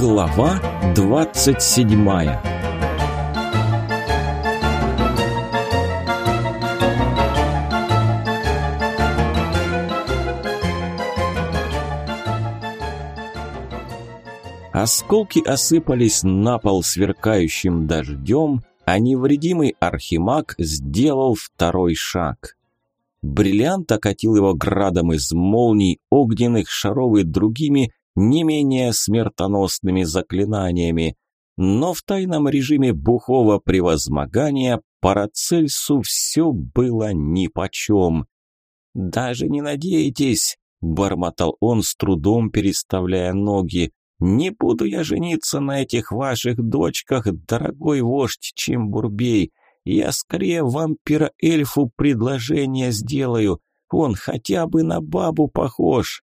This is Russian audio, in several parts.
Глава двадцать седьмая Осколки осыпались на пол сверкающим дождем, а невредимый архимаг сделал второй шаг. Бриллиант окатил его градом из молний, огненных шаров и другими, не менее смертоносными заклинаниями. Но в тайном режиме бухого превозмогания Парацельсу все было нипочем. «Даже не надейтесь!» – бормотал он, с трудом переставляя ноги. «Не буду я жениться на этих ваших дочках, дорогой вождь Чембурбей. Я скорее вампира-эльфу предложение сделаю. Он хотя бы на бабу похож.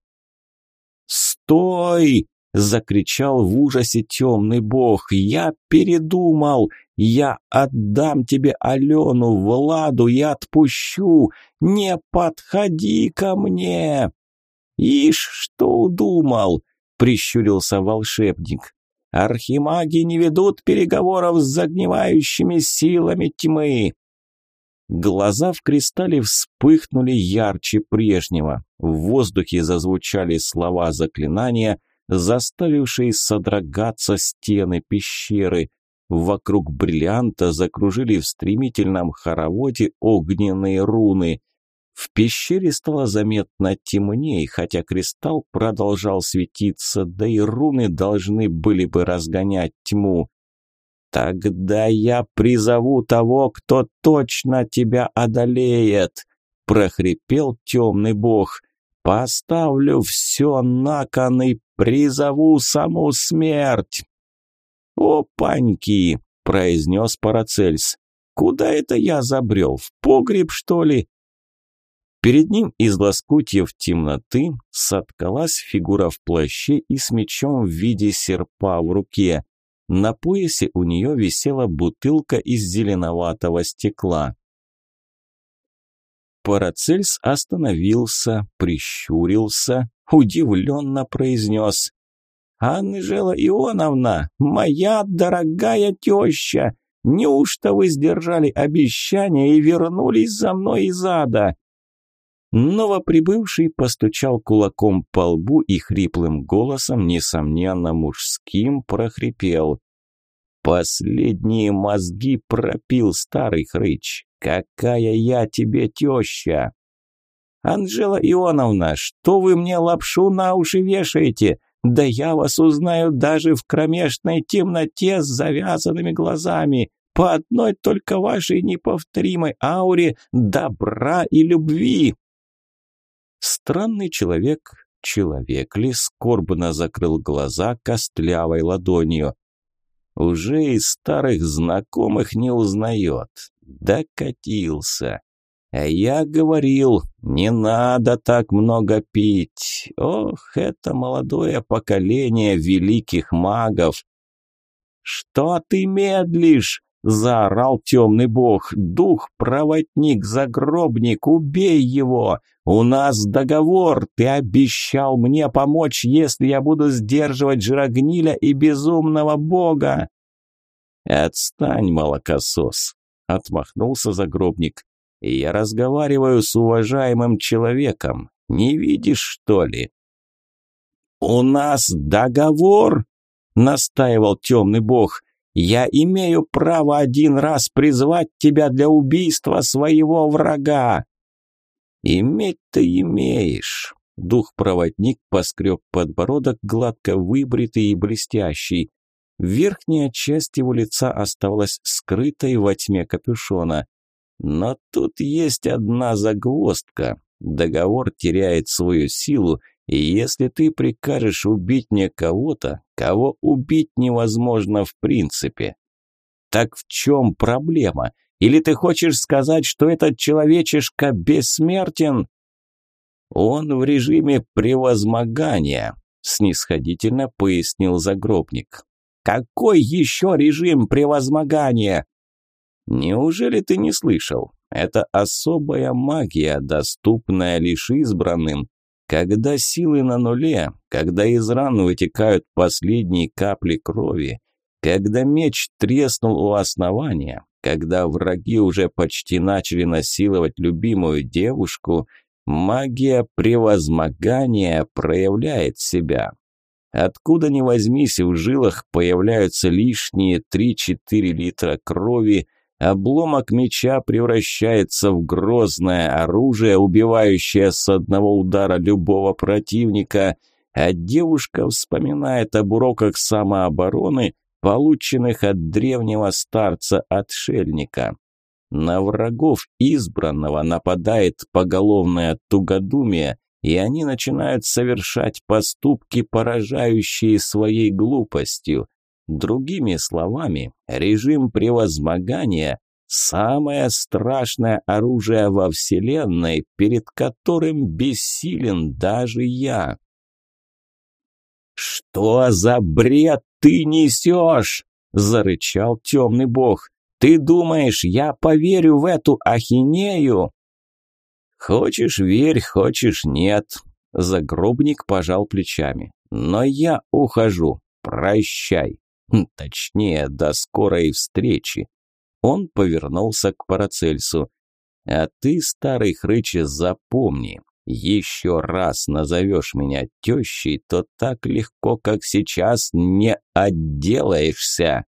«Стой!» – закричал в ужасе темный бог. «Я передумал! Я отдам тебе Алену, Владу, я отпущу! Не подходи ко мне!» «Ишь, что удумал!» – прищурился волшебник. Архимаги не ведут переговоров с загнивающими силами тьмы. Глаза в кристалле вспыхнули ярче прежнего. В воздухе зазвучали слова заклинания, заставившие содрогаться стены пещеры. Вокруг бриллианта закружили в стремительном хороводе огненные руны – в пещере стало заметно темнее, хотя кристалл продолжал светиться, да и руны должны были бы разгонять тьму. «Тогда я призову того, кто точно тебя одолеет!» – прохрипел темный бог. «Поставлю все на кон и призову саму смерть!» «Опаньки!» – произнес Парацельс. «Куда это я забрел? В погреб, что ли? Перед ним из лоскутьев темноты соткалась фигура в плаще и с мечом в виде серпа в руке. На поясе у нее висела бутылка из зеленоватого стекла. Парацельс остановился, прищурился, удивленно произнес. «Анжела Ионовна, моя дорогая теща, неужто вы сдержали обещание и вернулись за мной из ада?» Новоприбывший постучал кулаком по лбу и хриплым голосом, несомненно мужским, прохрипел. «Последние мозги пропил старый хрыч. Какая я тебе теща!» «Анжела Ионовна, что вы мне лапшу на уши вешаете? Да я вас узнаю даже в кромешной темноте с завязанными глазами, по одной только вашей неповторимой ауре добра и любви!» Странный человек, человек ли, скорбно закрыл глаза костлявой ладонью. Уже из старых знакомых не узнает. Докатился. А я говорил, не надо так много пить. Ох, это молодое поколение великих магов. Что ты медлишь? Заорал темный бог. «Дух-проводник, загробник, убей его! У нас договор! Ты обещал мне помочь, если я буду сдерживать жирогниля и безумного бога!» «Отстань, молокосос!» — отмахнулся загробник. «Я разговариваю с уважаемым человеком. Не видишь, что ли?» «У нас договор!» — настаивал темный бог. Я имею право один раз призвать тебя для убийства своего врага. Иметь-то имеешь. Дух-проводник поскреб подбородок, гладко выбритый и блестящий. Верхняя часть его лица оставалась скрытой во тьме капюшона. Но тут есть одна загвоздка. Договор теряет свою силу, и если ты прикажешь убить мне кого-то, кого убить невозможно в принципе. Так в чем проблема? Или ты хочешь сказать, что этот человечишка бессмертен? Он в режиме превозмогания, снисходительно пояснил загробник. Какой еще режим превозмогания? Неужели ты не слышал? Это особая магия, доступная лишь избранным. Когда силы на нуле, когда из ран вытекают последние капли крови, когда меч треснул у основания, когда враги уже почти начали насиловать любимую девушку, магия превозмогания проявляет себя. Откуда ни возьмись, в жилах появляются лишние 3-4 литра крови, обломок меча превращается в грозное оружие, убивающее с одного удара любого противника, а девушка вспоминает об уроках самообороны, полученных от древнего старца-отшельника. На врагов избранного нападает поголовное тугодумие, и они начинают совершать поступки, поражающие своей глупостью. Другими словами, режим превозмогания – самое страшное оружие во Вселенной, перед которым бессилен даже я. «Что за бред ты несешь?» – зарычал темный бог. «Ты думаешь, я поверю в эту ахинею?» «Хочешь – верь, хочешь – нет». Загробник пожал плечами. «Но я ухожу. Прощай. Хм, точнее, до скорой встречи». Он повернулся к Парацельсу. «А ты, старый хрыч, запомни, еще раз назовешь меня тещей, то так легко, как сейчас, не отделаешься».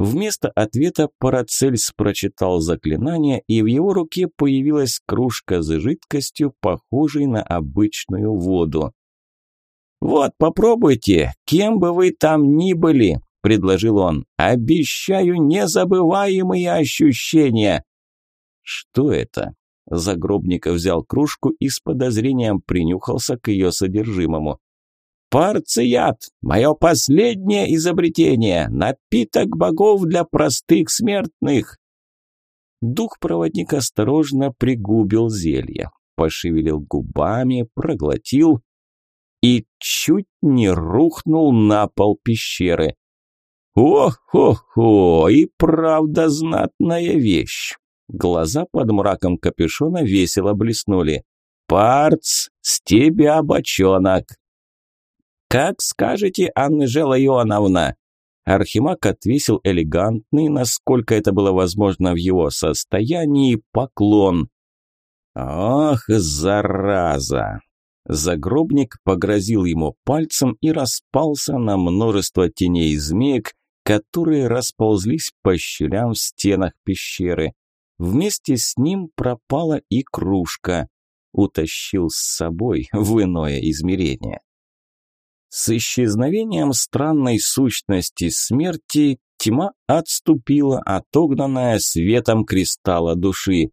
Вместо ответа Парацельс прочитал заклинание, и в его руке появилась кружка с жидкостью, похожей на обычную воду. «Вот, попробуйте, кем бы вы там ни были», – предложил он. «Обещаю незабываемые ощущения». «Что это?» Загробников взял кружку и с подозрением принюхался к ее содержимому. Парцият – мое последнее изобретение, напиток богов для простых смертных. Дух-проводник осторожно пригубил зелье, пошевелил губами, проглотил и чуть не рухнул на пол пещеры. О-хо-хо, и правда знатная вещь. Глаза под мраком капюшона весело блеснули. «Парц, с тебя бочонок!» «Как скажете, Анжела Ионовна!» Архимаг отвесил элегантный, насколько это было возможно в его состоянии, поклон. «Ох, зараза!» Загробник погрозил ему пальцем и распался на множество теней змеек, которые расползлись по щелям в стенах пещеры. Вместе с ним пропала и кружка. Утащил с собой в иное измерение. С исчезновением странной сущности смерти тьма отступила, отогнанная светом кристалла души.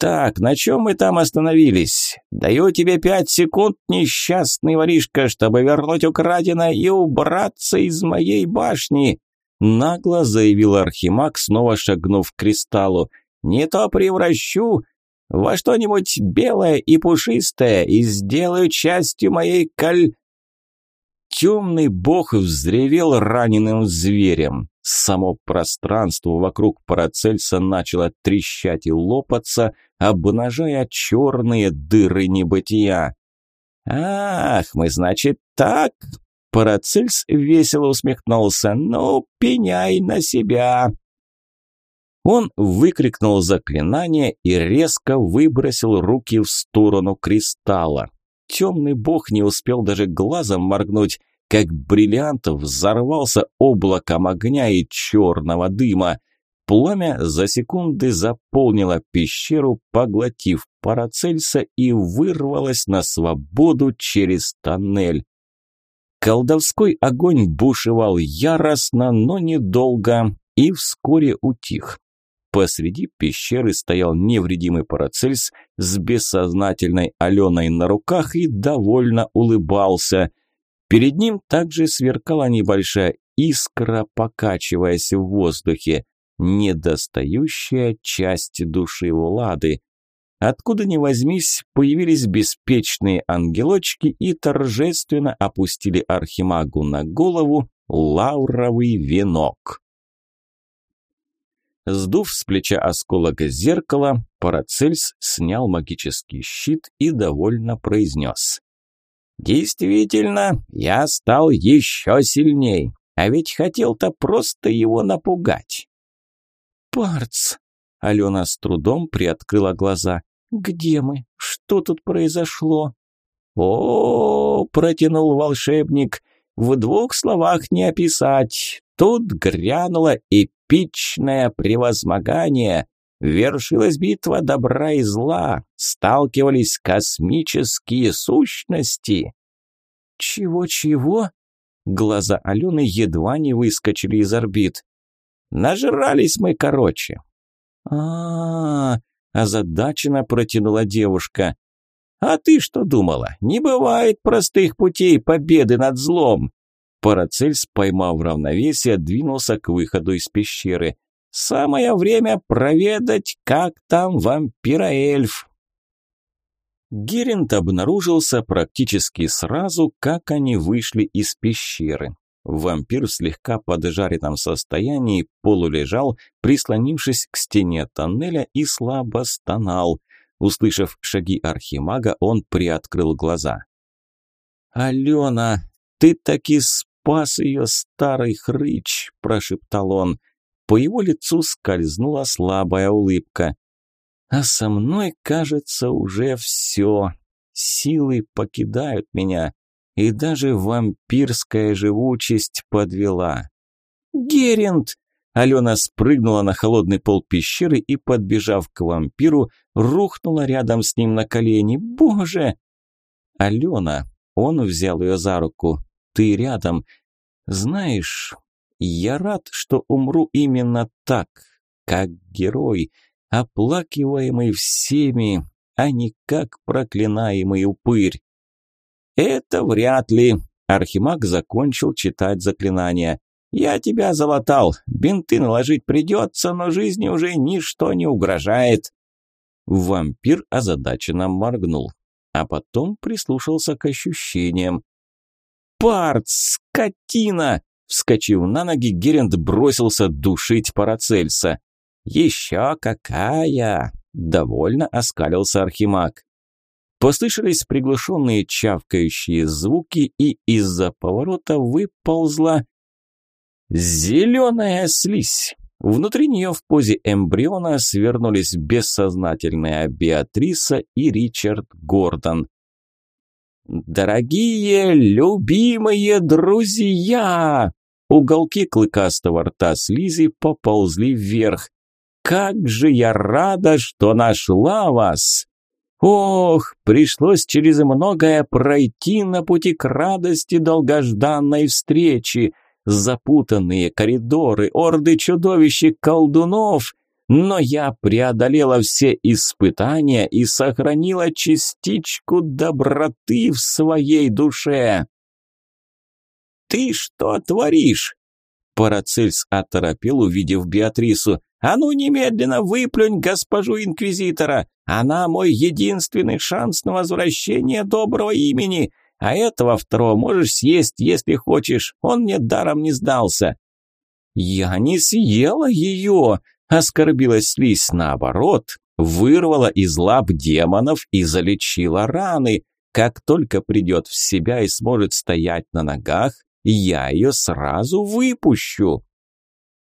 «Так, на чем мы там остановились? Даю тебе пять секунд, несчастный воришка, чтобы вернуть украденное и убраться из моей башни!» Нагло заявил Архимаг, снова шагнув к кристаллу. «Не то превращу во что-нибудь белое и пушистое и сделаю частью моей коль...» Темный бог взревел раненым зверем. Само пространство вокруг Парацельса начало трещать и лопаться, обнажая черные дыры небытия. «Ах, мы, значит, так?» Парацельс весело усмехнулся. «Ну, пеняй на себя!» Он выкрикнул заклинание и резко выбросил руки в сторону кристалла темный бог не успел даже глазом моргнуть, как бриллиант взорвался облаком огня и черного дыма. Пламя за секунды заполнило пещеру, поглотив Парацельса и вырвалось на свободу через тоннель. Колдовской огонь бушевал яростно, но недолго и вскоре утих. Посреди пещеры стоял невредимый Парацельс с бессознательной Аленой на руках и довольно улыбался. Перед ним также сверкала небольшая искра, покачиваясь в воздухе, недостающая часть души Влады. Откуда ни возьмись, появились беспечные ангелочки и торжественно опустили Архимагу на голову лауровый венок. Сдув с плеча осколок зеркала, Парацельс снял магический щит и довольно произнес. «Действительно, я стал еще сильней, а ведь хотел-то просто его напугать». «Парц!» – Алена с трудом приоткрыла глаза. «Где мы? Что тут произошло?» «О, -о, -о протянул волшебник, в двух словах не описать. Тут грянуло эпичное превозмогание. Вершилась битва добра и зла, сталкивались космические сущности. Чего-чего? Глаза Алены едва не выскочили из орбит. Нажрались мы короче. А, -а, -а озадаченно протянула девушка. А ты что думала? Не бывает простых путей победы над злом. Парацельс, поймав равновесие, двинулся к выходу из пещеры. Самое время проведать, как там вампира-эльф. Герент обнаружился практически сразу, как они вышли из пещеры. Вампир в слегка поджаренном состоянии полулежал, прислонившись к стене тоннеля и слабо стонал. Услышав шаги архимага, он приоткрыл глаза. «Алена, ты таки спас ее, старый хрыч!» – прошептал он. По его лицу скользнула слабая улыбка. «А со мной, кажется, уже все. Силы покидают меня, и даже вампирская живучесть подвела». «Герент!» Алена спрыгнула на холодный пол пещеры и, подбежав к вампиру, рухнула рядом с ним на колени. «Боже!» «Алена!» Он взял ее за руку. «Ты рядом. Знаешь, я рад, что умру именно так, как герой, оплакиваемый всеми, а не как проклинаемый упырь». «Это вряд ли», – Архимаг закончил читать заклинание. «Я тебя залатал. Бинты наложить придется, но жизни уже ничто не угрожает». Вампир озадаченно моргнул, а потом прислушался к ощущениям. «Парт, скотина!» Вскочив на ноги, Геринд бросился душить Парацельса. «Еще какая!» – довольно оскалился Архимаг. Послышались приглушенные чавкающие звуки, и из-за поворота выползла Зеленая слизь. Внутри нее в позе эмбриона свернулись бессознательная Беатриса и Ричард Гордон. «Дорогие, любимые друзья!» Уголки клыкастого рта слизи поползли вверх. «Как же я рада, что нашла вас!» Ох, пришлось через многое пройти на пути к радости долгожданной встречи запутанные коридоры, орды чудовищ и колдунов, но я преодолела все испытания и сохранила частичку доброты в своей душе. «Ты что творишь?» Парацельс оторопел, увидев Беатрису. «А ну немедленно выплюнь госпожу Инквизитора! Она мой единственный шанс на возвращение доброго имени! А этого второго можешь съесть, если хочешь. Он мне даром не сдался». «Я не съела ее», – оскорбилась слизь наоборот, вырвала из лап демонов и залечила раны. Как только придет в себя и сможет стоять на ногах, я ее сразу выпущу.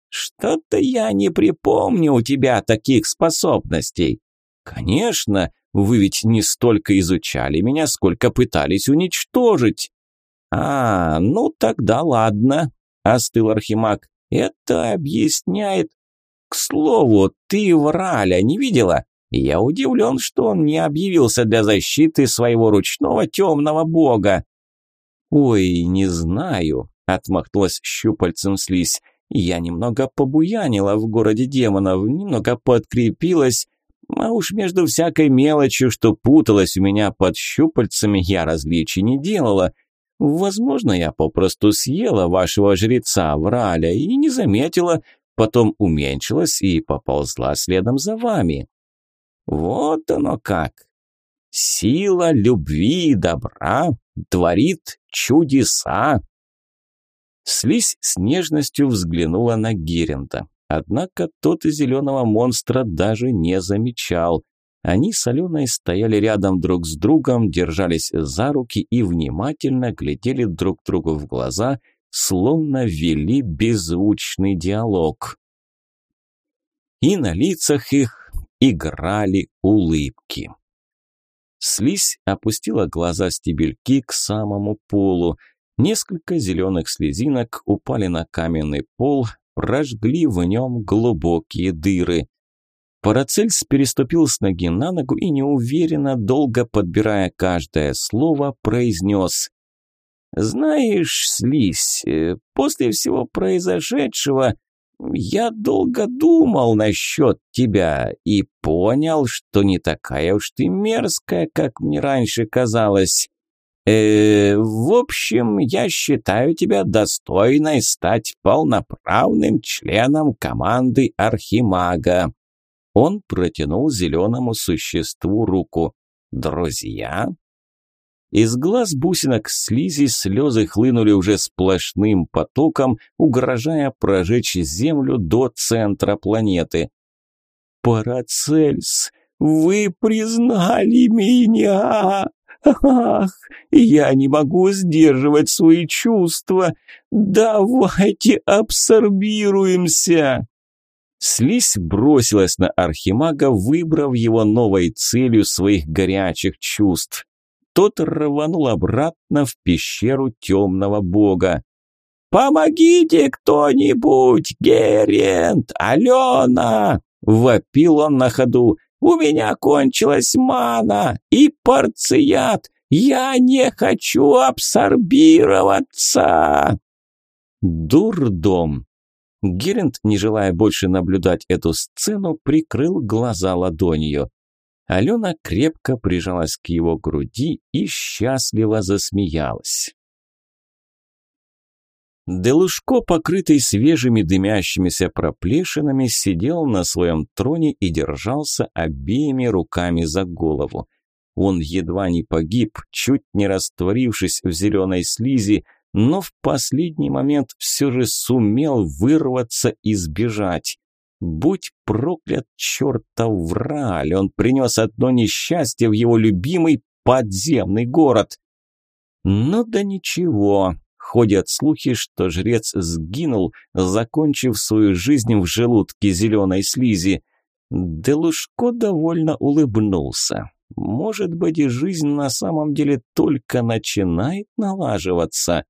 Что-то я не припомню у тебя таких способностей. Конечно, вы ведь не столько изучали меня, сколько пытались уничтожить. А, ну тогда ладно, остыл Архимаг. Это объясняет. К слову, ты Враля не видела? Я удивлен, что он не объявился для защиты своего ручного темного бога. Ой, не знаю, отмахнулась щупальцем слизь. Я немного побуянила в городе демонов, немного подкрепилась, а уж между всякой мелочью, что путалась у меня под щупальцами, я различий не делала. Возможно, я попросту съела вашего жреца Враля и не заметила, потом уменьшилась и поползла следом за вами. Вот оно как. Сила любви и добра творит чудеса. Слизь с нежностью взглянула на Герента. однако тот зеленого монстра даже не замечал. Они с Аленой стояли рядом друг с другом, держались за руки и внимательно глядели друг другу в глаза, словно вели беззвучный диалог. И на лицах их играли улыбки. Слизь опустила глаза стебельки к самому полу. Несколько зеленых слезинок упали на каменный пол, прожгли в нем глубокие дыры. Парацельс переступил с ноги на ногу и неуверенно, долго подбирая каждое слово, произнес «Знаешь, Слизь, э, после всего произошедшего я долго думал насчет тебя и понял, что не такая уж ты мерзкая, как мне раньше казалось. Э, в общем, я считаю тебя достойной стать полноправным членом команды Архимага. Он протянул зеленому существу руку. «Друзья?» Из глаз бусинок слизи слезы хлынули уже сплошным потоком, угрожая прожечь Землю до центра планеты. «Парацельс, вы признали меня!» Ах, я не могу сдерживать свои чувства. Давайте абсорбируемся. Слизь бросилась на Архимага, выбрав его новой целью своих горячих чувств. Тот рванул обратно в пещеру темного бога. «Помогите кто-нибудь, Герент, Алена!» – вопил он на ходу. «У меня кончилась мана и порцият! Я не хочу абсорбироваться!» Дурдом! Геринд, не желая больше наблюдать эту сцену, прикрыл глаза ладонью. Алена крепко прижалась к его груди и счастливо засмеялась. Делушко, покрытый свежими дымящимися проплешинами, сидел на своем троне и держался обеими руками за голову. Он едва не погиб, чуть не растворившись в зеленой слизи, но в последний момент все же сумел вырваться и сбежать. Будь проклят чертов враль, он принес одно несчастье в его любимый подземный город. Ну да ничего, ходят слухи, что жрец сгинул, закончив свою жизнь в желудке зеленой слизи. Делушко довольно улыбнулся. Может быть, и жизнь на самом деле только начинает налаживаться.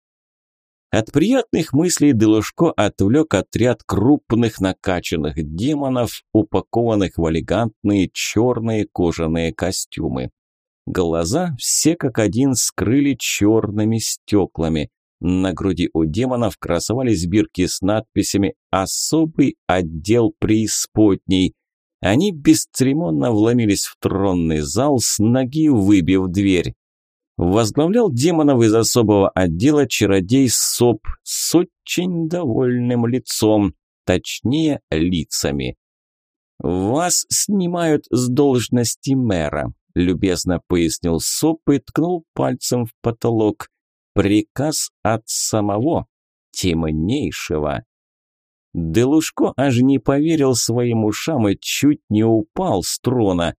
От приятных мыслей Делушко отвлек отряд крупных накачанных демонов, упакованных в элегантные черные кожаные костюмы. Глаза все как один скрыли черными стеклами. На груди у демонов красовались бирки с надписями «Особый отдел преисподней». Они бесцеремонно вломились в тронный зал, с ноги выбив дверь возглавлял демонов из особого отдела чародей СОП с очень довольным лицом, точнее лицами. «Вас снимают с должности мэра», – любезно пояснил СОП и ткнул пальцем в потолок. «Приказ от самого, темнейшего». Делушко аж не поверил своим ушам и чуть не упал с трона.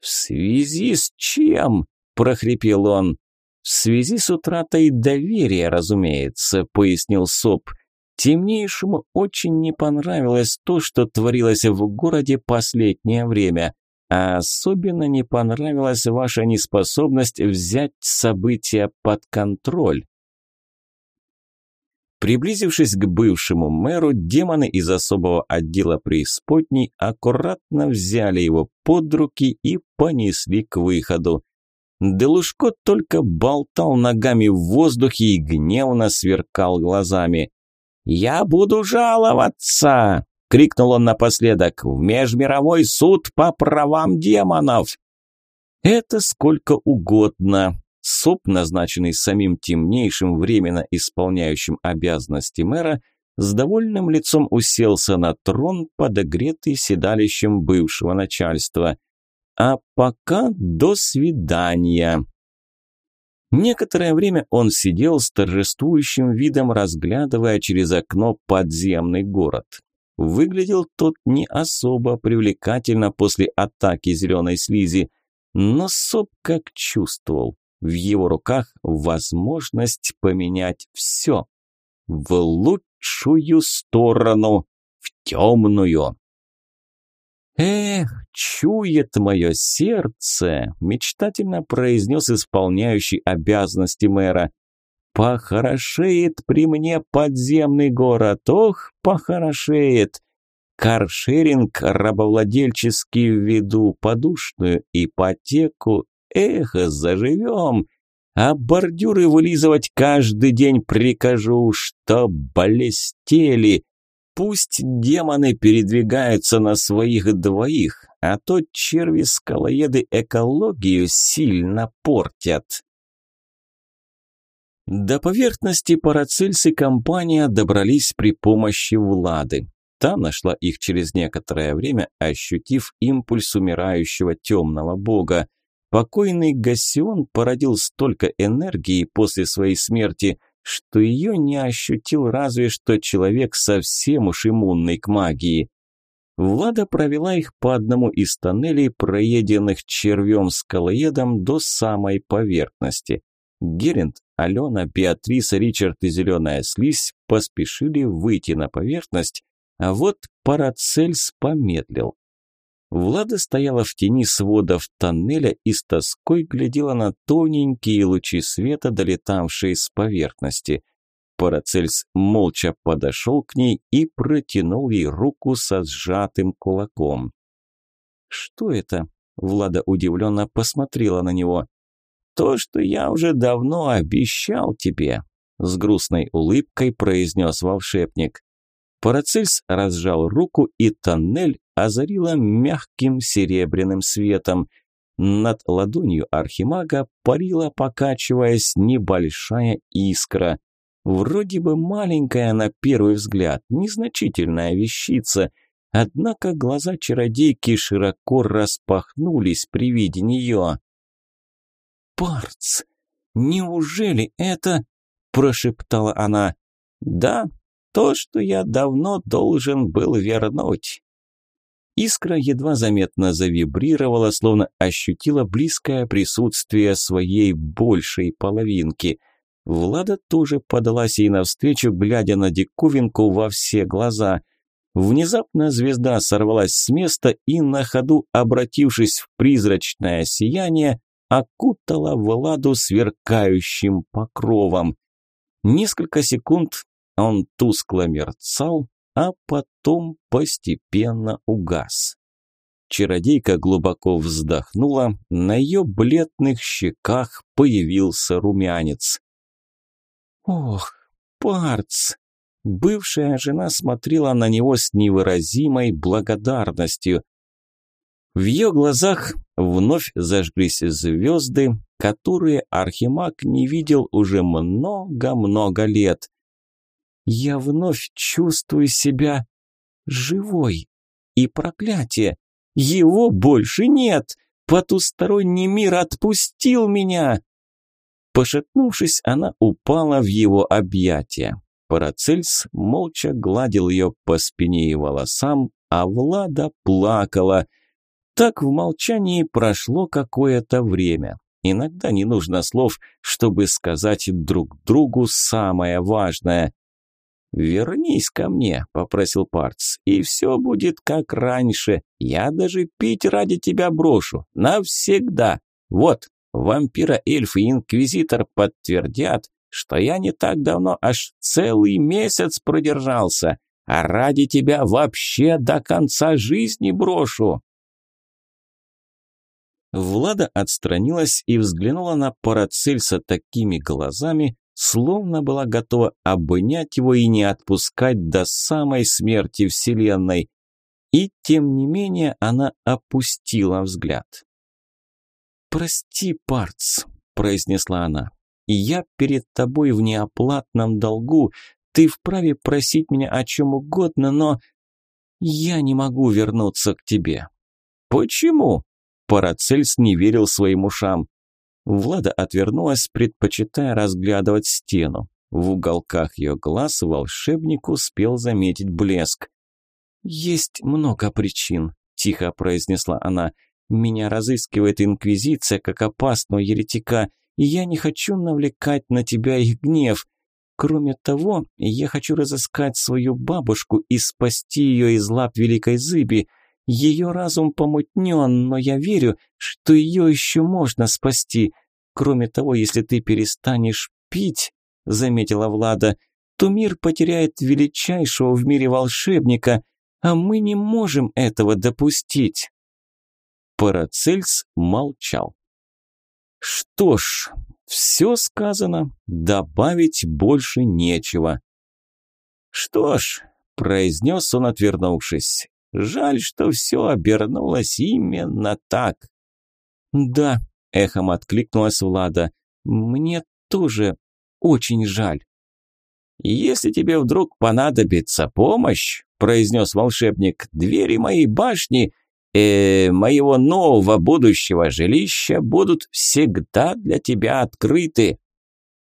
«В связи с чем?» – прохрипел он. «В связи с утратой доверия, разумеется», – пояснил СОП. «Темнейшему очень не понравилось то, что творилось в городе последнее время, а особенно не понравилась ваша неспособность взять события под контроль». Приблизившись к бывшему мэру, демоны из особого отдела преисподней аккуратно взяли его под руки и понесли к выходу. Делушко только болтал ногами в воздухе и гневно сверкал глазами. «Я буду жаловаться!» – крикнул он напоследок. «В межмировой суд по правам демонов!» «Это сколько угодно!» СОП, назначенный самим темнейшим, временно исполняющим обязанности мэра, с довольным лицом уселся на трон, подогретый седалищем бывшего начальства – а пока до свидания. Некоторое время он сидел с торжествующим видом, разглядывая через окно подземный город. Выглядел тот не особо привлекательно после атаки зеленой слизи, но Соп как чувствовал. В его руках возможность поменять все. В лучшую сторону, в темную. «Эх, чует мое сердце!» – мечтательно произнес исполняющий обязанности мэра. «Похорошеет при мне подземный город, ох, похорошеет! Каршеринг рабовладельческий введу, подушную ипотеку, эх, заживем! А бордюры вылизывать каждый день прикажу, что блестели!» Пусть демоны передвигаются на своих двоих, а то черви-скалоеды экологию сильно портят. До поверхности Парацельс и компания добрались при помощи Влады. Та нашла их через некоторое время, ощутив импульс умирающего темного бога. Покойный Гассион породил столько энергии после своей смерти – что ее не ощутил разве что человек совсем уж иммунный к магии. Влада провела их по одному из тоннелей, проеденных червем-скалоедом до самой поверхности. Геринд, Алена, Беатриса, Ричард и Зеленая Слизь поспешили выйти на поверхность, а вот Парацельс помедлил. Влада стояла в тени сводов тоннеля и с тоской глядела на тоненькие лучи света, долетавшие с поверхности. Парацельс молча подошел к ней и протянул ей руку со сжатым кулаком. «Что это?» – Влада удивленно посмотрела на него. «То, что я уже давно обещал тебе», – с грустной улыбкой произнес волшебник. Парацельс разжал руку, и тоннель озарило мягким серебряным светом. Над ладонью архимага парила, покачиваясь, небольшая искра. Вроде бы маленькая на первый взгляд, незначительная вещица, однако глаза чародейки широко распахнулись при виде нее. «Парц, неужели это...» – прошептала она. «Да, то, что я давно должен был вернуть. Искра едва заметно завибрировала, словно ощутила близкое присутствие своей большей половинки. Влада тоже подалась ей навстречу, глядя на диковинку во все глаза. Внезапно звезда сорвалась с места и, на ходу обратившись в призрачное сияние, окутала Владу сверкающим покровом. Несколько секунд он тускло мерцал, а потом постепенно угас. Чародейка глубоко вздохнула, на ее бледных щеках появился румянец. «Ох, Парц!» Бывшая жена смотрела на него с невыразимой благодарностью. В ее глазах вновь зажглись звезды, которые Архимаг не видел уже много-много лет. Я вновь чувствую себя живой. И проклятие! Его больше нет! Потусторонний мир отпустил меня! Пошатнувшись, она упала в его объятия. Парацельс молча гладил ее по спине и волосам, а Влада плакала. Так в молчании прошло какое-то время. Иногда не нужно слов, чтобы сказать друг другу самое важное. «Вернись ко мне», – попросил Парц, – «и все будет как раньше. Я даже пить ради тебя брошу. Навсегда. Вот, вампира, эльф и инквизитор подтвердят, что я не так давно аж целый месяц продержался, а ради тебя вообще до конца жизни брошу». Влада отстранилась и взглянула на Парацельса такими глазами, словно была готова обнять его и не отпускать до самой смерти Вселенной. И тем не менее она опустила взгляд. «Прости, Парц», – произнесла она, – «я перед тобой в неоплатном долгу, ты вправе просить меня о чем угодно, но я не могу вернуться к тебе». «Почему?» Парацельс не верил своим ушам. Влада отвернулась, предпочитая разглядывать стену. В уголках ее глаз волшебник успел заметить блеск. «Есть много причин», – тихо произнесла она. «Меня разыскивает Инквизиция как опасного еретика, и я не хочу навлекать на тебя их гнев. Кроме того, я хочу разыскать свою бабушку и спасти ее из лап Великой Зыби. Ее разум помутнен, но я верю, что ее еще можно спасти. Кроме того, если ты перестанешь пить, заметила Влада, то мир потеряет величайшего в мире волшебника, а мы не можем этого допустить. Парацельс молчал. Что ж, все сказано, добавить больше нечего. Что ж, произнес он, отвернувшись, жаль, что все обернулось именно так. Да, эхом откликнулась Влада, мне тоже очень жаль. «Если тебе вдруг понадобится помощь», – произнес волшебник, – «двери моей башни, э, моего нового будущего жилища будут всегда для тебя открыты».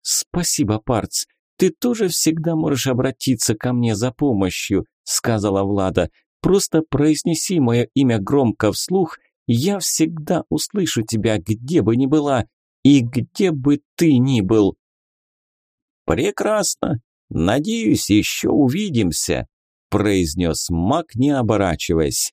«Спасибо, Парц. Ты тоже всегда можешь обратиться ко мне за помощью», – сказала Влада. «Просто произнеси мое имя громко вслух, я всегда услышу тебя, где бы ни была и где бы ты ни был». «Прекрасно. Надеюсь, еще увидимся», – произнес маг, не оборачиваясь.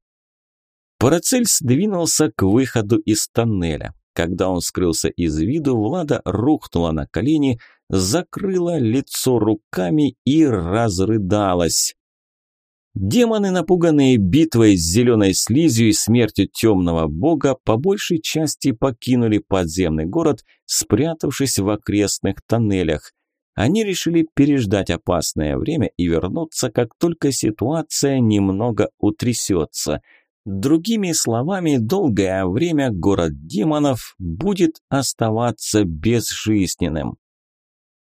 Парацельс двинулся к выходу из тоннеля. Когда он скрылся из виду, Влада рухнула на колени, закрыла лицо руками и разрыдалась. Демоны, напуганные битвой с зеленой слизью и смертью темного бога, по большей части покинули подземный город, спрятавшись в окрестных тоннелях. Они решили переждать опасное время и вернуться, как только ситуация немного утрясется. Другими словами, долгое время город демонов будет оставаться безжизненным.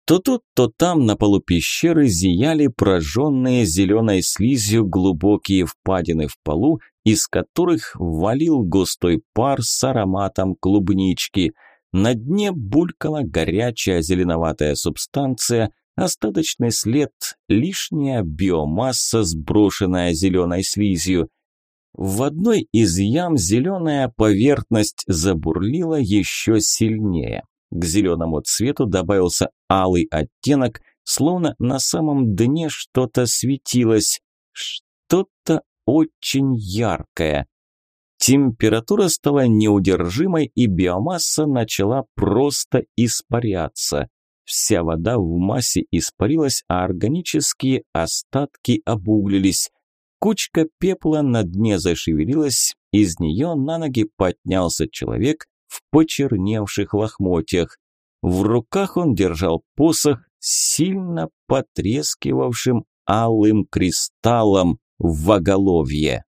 То тут, то там на полу пещеры зияли прожженные зеленой слизью глубокие впадины в полу, из которых валил густой пар с ароматом клубнички – на дне булькала горячая зеленоватая субстанция, остаточный след, лишняя биомасса, сброшенная зеленой слизью. В одной из ям зеленая поверхность забурлила еще сильнее. К зеленому цвету добавился алый оттенок, словно на самом дне что-то светилось, что-то очень яркое. Температура стала неудержимой, и биомасса начала просто испаряться. Вся вода в массе испарилась, а органические остатки обуглились. Кучка пепла на дне зашевелилась, из нее на ноги поднялся человек в почерневших лохмотьях. В руках он держал посох, сильно потрескивавшим алым кристаллом в оголовье.